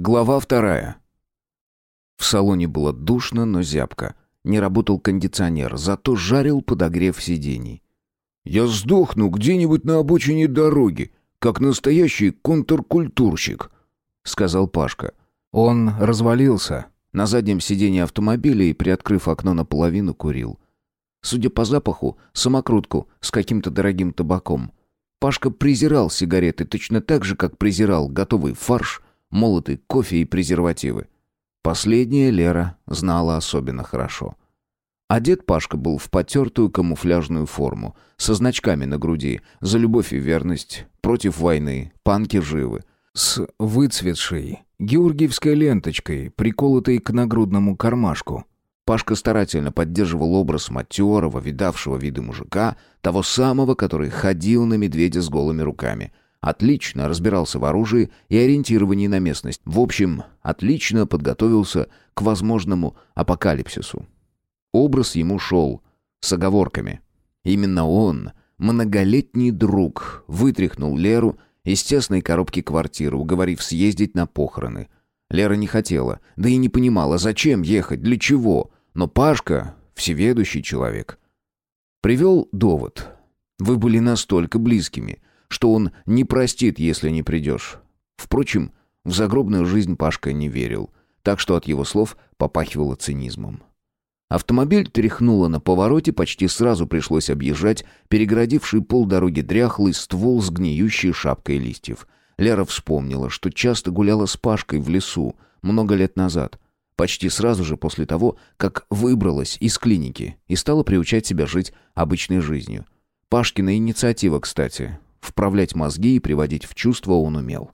Глава вторая. В салоне было душно, но зябко. Не работал кондиционер, зато жарил подогрев сидений. «Я сдохну где-нибудь на обочине дороги, как настоящий контркультурщик», — сказал Пашка. Он развалился на заднем сиденье автомобиля и, приоткрыв окно наполовину, курил. Судя по запаху, самокрутку с каким-то дорогим табаком. Пашка презирал сигареты точно так же, как презирал готовый фарш, молотый кофе и презервативы. Последнее Лера знала особенно хорошо. Одет Пашка был в потертую камуфляжную форму, со значками на груди, за любовь и верность, против войны, панки живы, с выцветшей георгиевской ленточкой, приколотой к нагрудному кармашку. Пашка старательно поддерживал образ матерого, видавшего виды мужика, того самого, который ходил на медведя с голыми руками. Отлично разбирался в оружии и ориентировании на местность. В общем, отлично подготовился к возможному апокалипсису. Образ ему шел с оговорками. Именно он, многолетний друг, вытряхнул Леру из тесной коробки квартиры, уговорив съездить на похороны. Лера не хотела, да и не понимала, зачем ехать, для чего. Но Пашка — всеведущий человек. Привел довод. Вы были настолько близкими, что он не простит, если не придешь. Впрочем, в загробную жизнь Пашка не верил, так что от его слов попахивало цинизмом. Автомобиль тряхнуло на повороте, почти сразу пришлось объезжать перегородивший полдороги дряхлый ствол с гниющей шапкой листьев. Лера вспомнила, что часто гуляла с Пашкой в лесу много лет назад, почти сразу же после того, как выбралась из клиники и стала приучать себя жить обычной жизнью. Пашкина инициатива, кстати. Вправлять мозги и приводить в чувство он умел.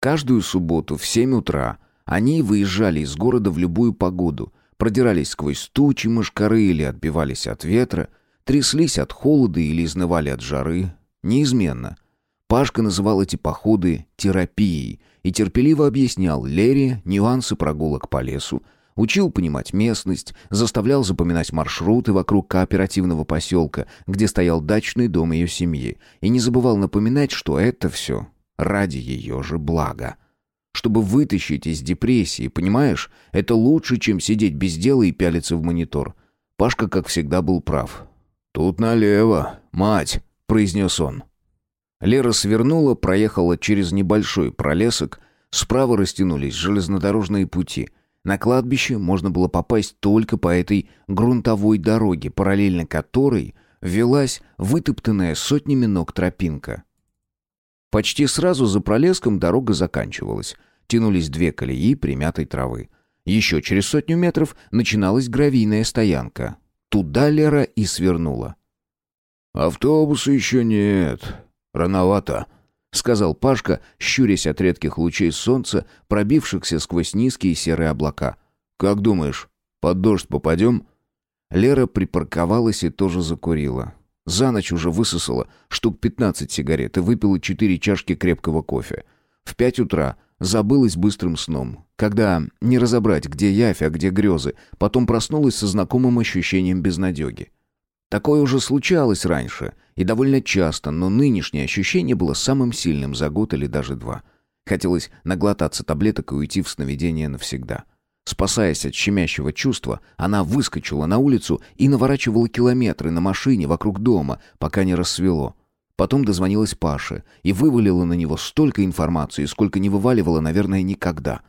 Каждую субботу в семь утра они выезжали из города в любую погоду – продирались сквозь тучи мышкары или отбивались от ветра, тряслись от холода или изнывали от жары. Неизменно. Пашка называл эти походы терапией и терпеливо объяснял Лере нюансы прогулок по лесу, учил понимать местность, заставлял запоминать маршруты вокруг кооперативного поселка, где стоял дачный дом ее семьи, и не забывал напоминать, что это все ради ее же блага чтобы вытащить из депрессии, понимаешь? Это лучше, чем сидеть без дела и пялиться в монитор. Пашка, как всегда, был прав. «Тут налево, мать», — произнес он. Лера свернула, проехала через небольшой пролесок. Справа растянулись железнодорожные пути. На кладбище можно было попасть только по этой грунтовой дороге, параллельно которой велась вытоптанная сотнями ног тропинка. Почти сразу за пролеском дорога заканчивалась тянулись две колеи примятой травы. Еще через сотню метров начиналась гравийная стоянка. Туда Лера и свернула. «Автобуса еще нет. Рановато», — сказал Пашка, щурясь от редких лучей солнца, пробившихся сквозь низкие серые облака. «Как думаешь, под дождь попадем?» Лера припарковалась и тоже закурила. За ночь уже высосала штук пятнадцать сигарет и выпила четыре чашки крепкого кофе. В пять утра Забылась быстрым сном. Когда не разобрать, где явь, а где грезы, потом проснулась со знакомым ощущением безнадеги. Такое уже случалось раньше, и довольно часто, но нынешнее ощущение было самым сильным за год или даже два. Хотелось наглотаться таблеток и уйти в сновидение навсегда. Спасаясь от щемящего чувства, она выскочила на улицу и наворачивала километры на машине вокруг дома, пока не рассвело. Потом дозвонилась Паше и вывалила на него столько информации, сколько не вываливала, наверное, никогда.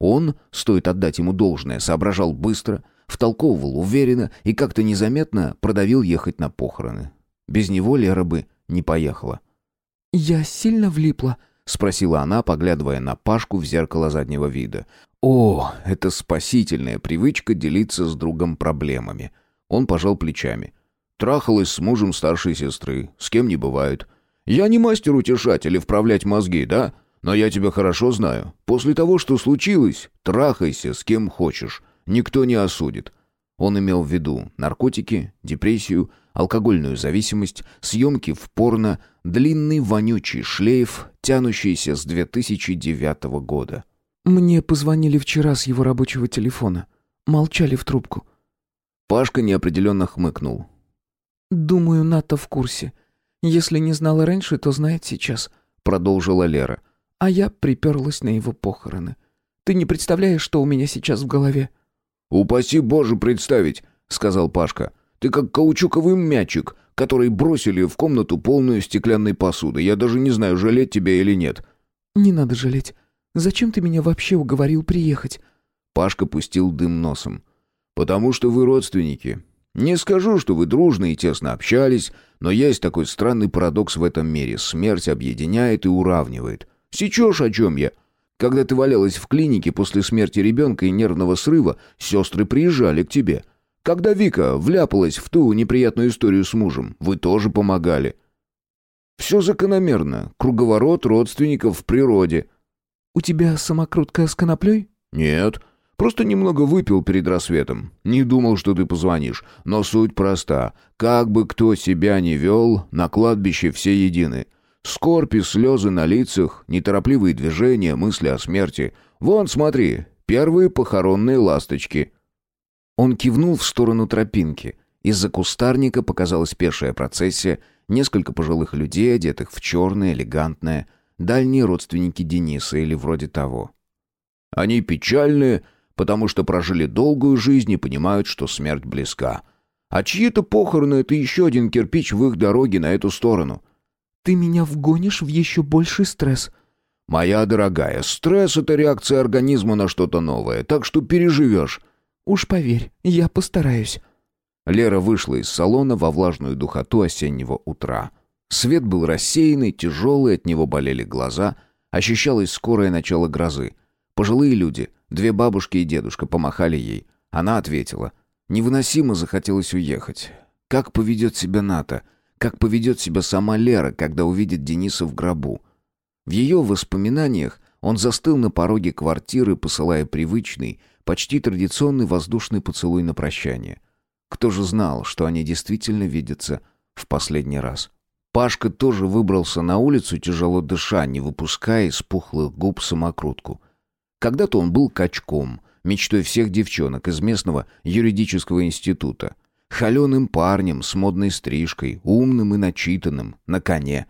Он, стоит отдать ему должное, соображал быстро, втолковывал уверенно и как-то незаметно продавил ехать на похороны. Без него Лера бы не поехала. «Я сильно влипла?» — спросила она, поглядывая на Пашку в зеркало заднего вида. «О, это спасительная привычка делиться с другом проблемами». Он пожал плечами. Трахалась с мужем старшей сестры, с кем не бывает. Я не мастер утешать или вправлять мозги, да? Но я тебя хорошо знаю. После того, что случилось, трахайся с кем хочешь. Никто не осудит. Он имел в виду наркотики, депрессию, алкогольную зависимость, съемки в порно, длинный вонючий шлейф, тянущийся с 2009 года. «Мне позвонили вчера с его рабочего телефона. Молчали в трубку». Пашка неопределенно хмыкнул. «Думаю, Ната в курсе. Если не знала раньше, то знает сейчас», — продолжила Лера. «А я приперлась на его похороны. Ты не представляешь, что у меня сейчас в голове?» «Упаси Боже представить», — сказал Пашка. «Ты как каучуковый мячик, который бросили в комнату полную стеклянной посуды. Я даже не знаю, жалеть тебя или нет». «Не надо жалеть. Зачем ты меня вообще уговорил приехать?» Пашка пустил дым носом. «Потому что вы родственники. Не скажу, что вы дружно и тесно общались, но есть такой странный парадокс в этом мире. Смерть объединяет и уравнивает. Сечешь, о чем я?» Когда ты валялась в клинике после смерти ребенка и нервного срыва, сестры приезжали к тебе. Когда Вика вляпалась в ту неприятную историю с мужем, вы тоже помогали. Все закономерно. Круговорот родственников в природе. «У тебя самокрутка с коноплей?» «Нет. Просто немного выпил перед рассветом. Не думал, что ты позвонишь. Но суть проста. Как бы кто себя ни вел, на кладбище все едины. Скорбь и слезы на лицах, неторопливые движения, мысли о смерти. Вон, смотри, первые похоронные ласточки». Он кивнул в сторону тропинки. Из-за кустарника показалась пешая процессия, несколько пожилых людей, одетых в черное, элегантное, дальние родственники Дениса или вроде того. «Они печальные, потому что прожили долгую жизнь и понимают, что смерть близка. А чьи-то похороны — это еще один кирпич в их дороге на эту сторону. Ты меня вгонишь в еще больший стресс. Моя дорогая, стресс — это реакция организма на что-то новое, так что переживешь. Уж поверь, я постараюсь. Лера вышла из салона во влажную духоту осеннего утра. Свет был рассеянный, тяжелый, от него болели глаза. Ощущалось скорое начало грозы. Пожилые люди, две бабушки и дедушка, помахали ей. Она ответила. Невыносимо захотелось уехать. Как поведет себя Ната? — как поведет себя сама Лера, когда увидит Дениса в гробу. В ее воспоминаниях он застыл на пороге квартиры, посылая привычный, почти традиционный воздушный поцелуй на прощание. Кто же знал, что они действительно видятся в последний раз? Пашка тоже выбрался на улицу, тяжело дыша, не выпуская из пухлых губ самокрутку. Когда-то он был качком, мечтой всех девчонок из местного юридического института. Холеным парнем с модной стрижкой, умным и начитанным, на коне.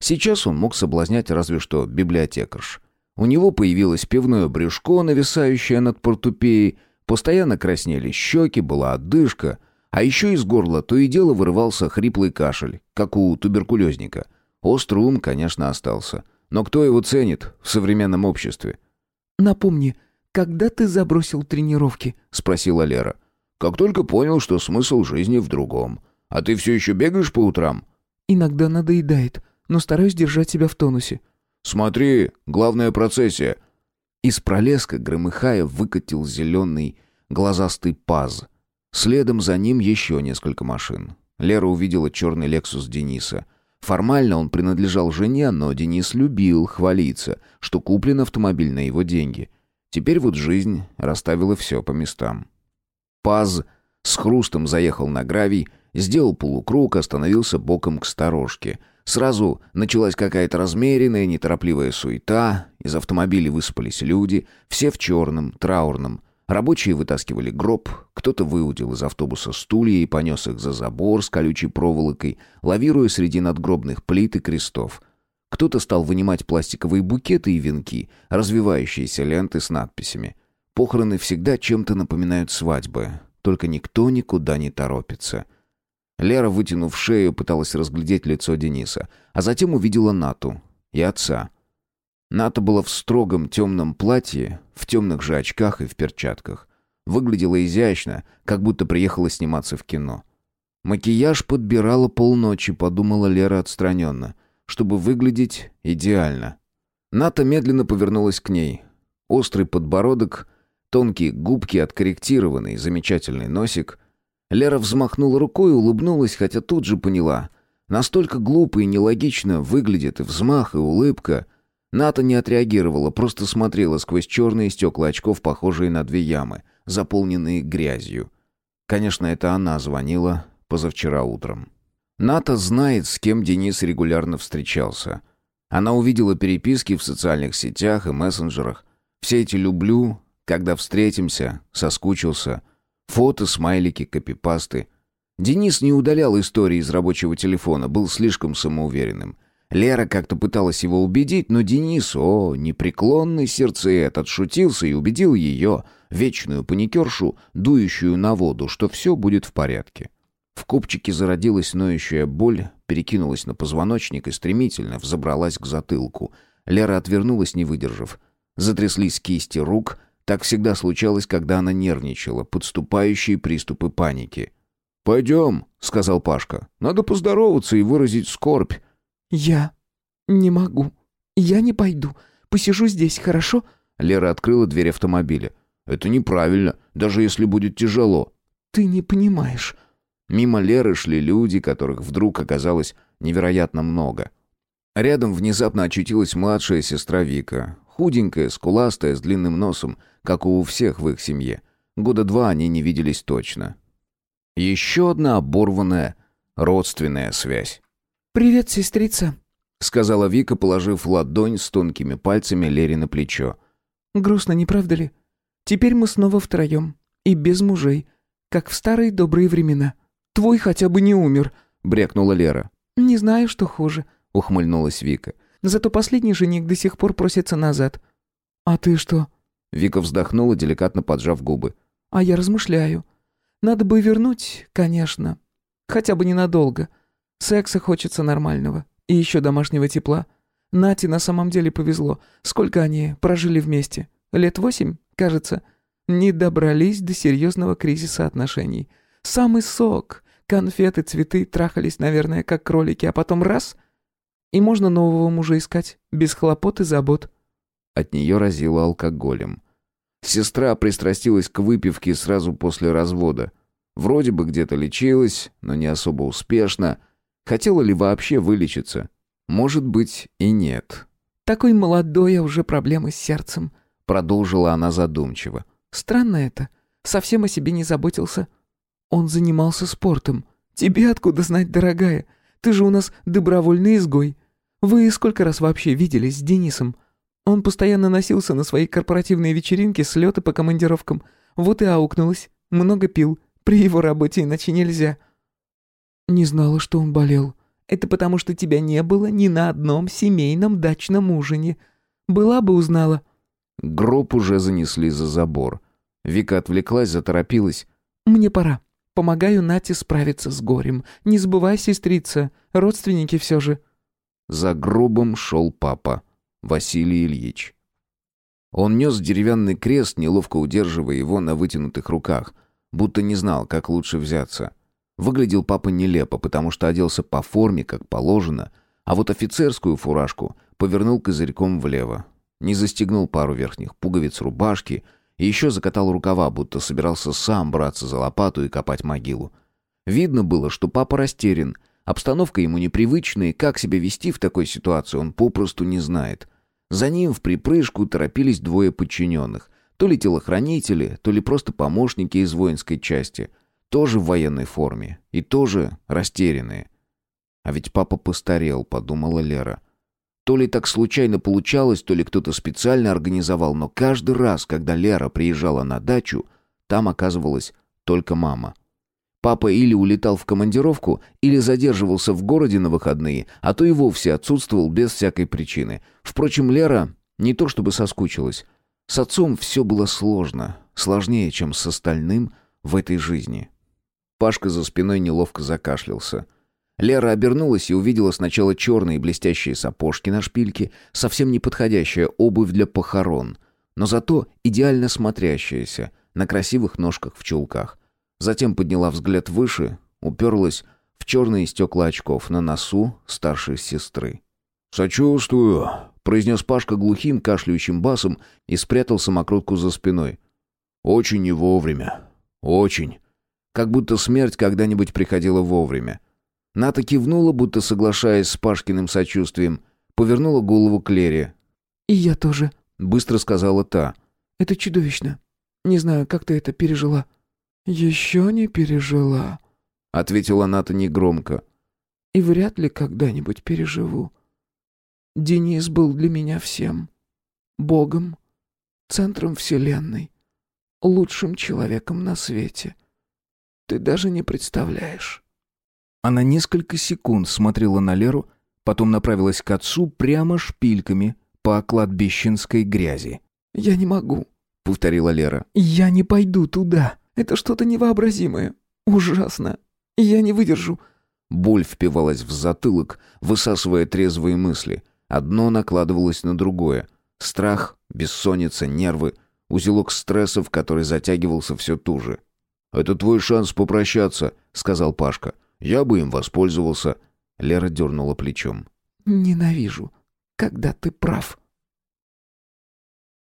Сейчас он мог соблазнять разве что библиотекарш. У него появилось пивное брюшко, нависающее над портупеей, постоянно краснели щеки, была одышка, а еще из горла то и дело вырывался хриплый кашель, как у туберкулезника. Острый ум, конечно, остался. Но кто его ценит в современном обществе? «Напомни, когда ты забросил тренировки?» — спросила Лера. Как только понял, что смысл жизни в другом. А ты все еще бегаешь по утрам? Иногда надоедает, но стараюсь держать себя в тонусе. Смотри, главная процессия. Из пролеска, громыхая, выкатил зеленый глазастый паз. Следом за ним еще несколько машин. Лера увидела черный «Лексус» Дениса. Формально он принадлежал жене, но Денис любил хвалиться, что куплен автомобиль на его деньги. Теперь вот жизнь расставила все по местам. Паз с хрустом заехал на гравий, сделал полукруг, остановился боком к сторожке. Сразу началась какая-то размеренная, неторопливая суета, из автомобилей высыпались люди, все в черном, траурном. Рабочие вытаскивали гроб, кто-то выудил из автобуса стулья и понес их за забор с колючей проволокой, лавируя среди надгробных плит и крестов. Кто-то стал вынимать пластиковые букеты и венки, развивающиеся ленты с надписями. Похороны всегда чем-то напоминают свадьбы, только никто никуда не торопится. Лера, вытянув шею, пыталась разглядеть лицо Дениса, а затем увидела Нату и отца. Ната была в строгом темном платье, в темных же очках и в перчатках. Выглядела изящно, как будто приехала сниматься в кино. Макияж подбирала полночи, подумала Лера отстраненно, чтобы выглядеть идеально. Ната медленно повернулась к ней. Острый подбородок — Тонкие губки, откорректированный, замечательный носик. Лера взмахнула рукой и улыбнулась, хотя тут же поняла. Настолько глупо и нелогично выглядит и взмах, и улыбка. Ната не отреагировала, просто смотрела сквозь черные стекла очков, похожие на две ямы, заполненные грязью. Конечно, это она звонила позавчера утром. Ната знает, с кем Денис регулярно встречался. Она увидела переписки в социальных сетях и мессенджерах. Все эти «люблю», когда встретимся, соскучился. Фото, смайлики, копипасты. Денис не удалял истории из рабочего телефона, был слишком самоуверенным. Лера как-то пыталась его убедить, но Денис, о, непреклонный сердцеед, отшутился и убедил ее, вечную паникершу, дующую на воду, что все будет в порядке. В купчике зародилась ноющая боль, перекинулась на позвоночник и стремительно взобралась к затылку. Лера отвернулась, не выдержав. Затряслись кисти рук. Так всегда случалось, когда она нервничала, подступающие приступы паники. «Пойдем», — сказал Пашка. «Надо поздороваться и выразить скорбь». «Я не могу. Я не пойду. Посижу здесь, хорошо?» Лера открыла дверь автомобиля. «Это неправильно, даже если будет тяжело». «Ты не понимаешь». Мимо Леры шли люди, которых вдруг оказалось невероятно много. Рядом внезапно очутилась младшая сестра Вика. Худенькая, скуластая, с длинным носом, как у всех в их семье. Года два они не виделись точно. Еще одна оборванная родственная связь. «Привет, сестрица», — сказала Вика, положив ладонь с тонкими пальцами Лере на плечо. «Грустно, не правда ли? Теперь мы снова втроем. И без мужей. Как в старые добрые времена. Твой хотя бы не умер», — брякнула Лера. «Не знаю, что хуже», — ухмыльнулась Вика. «Зато последний жених до сих пор просится назад». «А ты что?» Вика вздохнула, деликатно поджав губы. «А я размышляю. Надо бы вернуть, конечно. Хотя бы ненадолго. Секса хочется нормального. И еще домашнего тепла. Нате на самом деле повезло. Сколько они прожили вместе? Лет восемь, кажется. Не добрались до серьезного кризиса отношений. Самый сок. Конфеты, цветы трахались, наверное, как кролики, а потом раз — и можно нового мужа искать, без хлопот и забот. От нее разило алкоголем. Сестра пристрастилась к выпивке сразу после развода. Вроде бы где-то лечилась, но не особо успешно — Хотела ли вообще вылечиться? Может быть, и нет. «Такой молодой, а уже проблемы с сердцем», — продолжила она задумчиво. «Странно это. Совсем о себе не заботился. Он занимался спортом. Тебе откуда знать, дорогая? Ты же у нас добровольный изгой. Вы сколько раз вообще виделись с Денисом? Он постоянно носился на своей корпоративной вечеринке с лёта по командировкам. Вот и аукнулась. Много пил. При его работе иначе нельзя». «Не знала, что он болел. Это потому, что тебя не было ни на одном семейном дачном ужине. Была бы узнала». Гроб уже занесли за забор. Вика отвлеклась, заторопилась. «Мне пора. Помогаю Нате справиться с горем. Не забывай, сестрица, родственники все же». За гробом шел папа, Василий Ильич. Он нес деревянный крест, неловко удерживая его на вытянутых руках, будто не знал, как лучше взяться. Выглядел папа нелепо, потому что оделся по форме, как положено, а вот офицерскую фуражку повернул козырьком влево. Не застегнул пару верхних пуговиц рубашки и еще закатал рукава, будто собирался сам браться за лопату и копать могилу. Видно было, что папа растерян, обстановка ему непривычная, и как себя вести в такой ситуации он попросту не знает. За ним в припрыжку торопились двое подчиненных, то ли телохранители, то ли просто помощники из воинской части — тоже в военной форме и тоже растерянные. А ведь папа постарел, подумала Лера. То ли так случайно получалось, то ли кто-то специально организовал, но каждый раз, когда Лера приезжала на дачу, там оказывалась только мама. Папа или улетал в командировку, или задерживался в городе на выходные, а то и вовсе отсутствовал без всякой причины. Впрочем, Лера не то чтобы соскучилась. С отцом все было сложно, сложнее, чем с остальным в этой жизни. Пашка за спиной неловко закашлялся. Лера обернулась и увидела сначала черные блестящие сапожки на шпильке, совсем неподходящая обувь для похорон, но зато идеально смотрящаяся на красивых ножках в чулках. Затем подняла взгляд выше, уперлась в черные стекла очков на носу старшей сестры. «Сочувствую», — произнес Пашка глухим, кашляющим басом и спрятал самокрутку за спиной. «Очень не вовремя. Очень». Как будто смерть когда-нибудь приходила вовремя. Ната кивнула, будто соглашаясь с Пашкиным сочувствием, повернула голову к Лере. «И я тоже», — быстро сказала та. «Это чудовищно. Не знаю, как ты это пережила». «Еще не пережила», — ответила Ната негромко. «И вряд ли когда-нибудь переживу. Денис был для меня всем. Богом, центром вселенной, лучшим человеком на свете. Ты даже не представляешь». Она несколько секунд смотрела на Леру, Потом направилась к отцу прямо шпильками по кладбищенской грязи. «Я не могу», — повторила Лера. «Я не пойду туда. Это что-то невообразимое. Ужасно. Я не выдержу». Боль впивалась в затылок, высасывая трезвые мысли. Одно накладывалось на другое. Страх, бессонница, нервы, узелок стрессов, который затягивался все туже. «Это твой шанс попрощаться», — сказал Пашка. «Я бы им воспользовался». Лера дернула плечом. «Ненавижу, когда ты прав».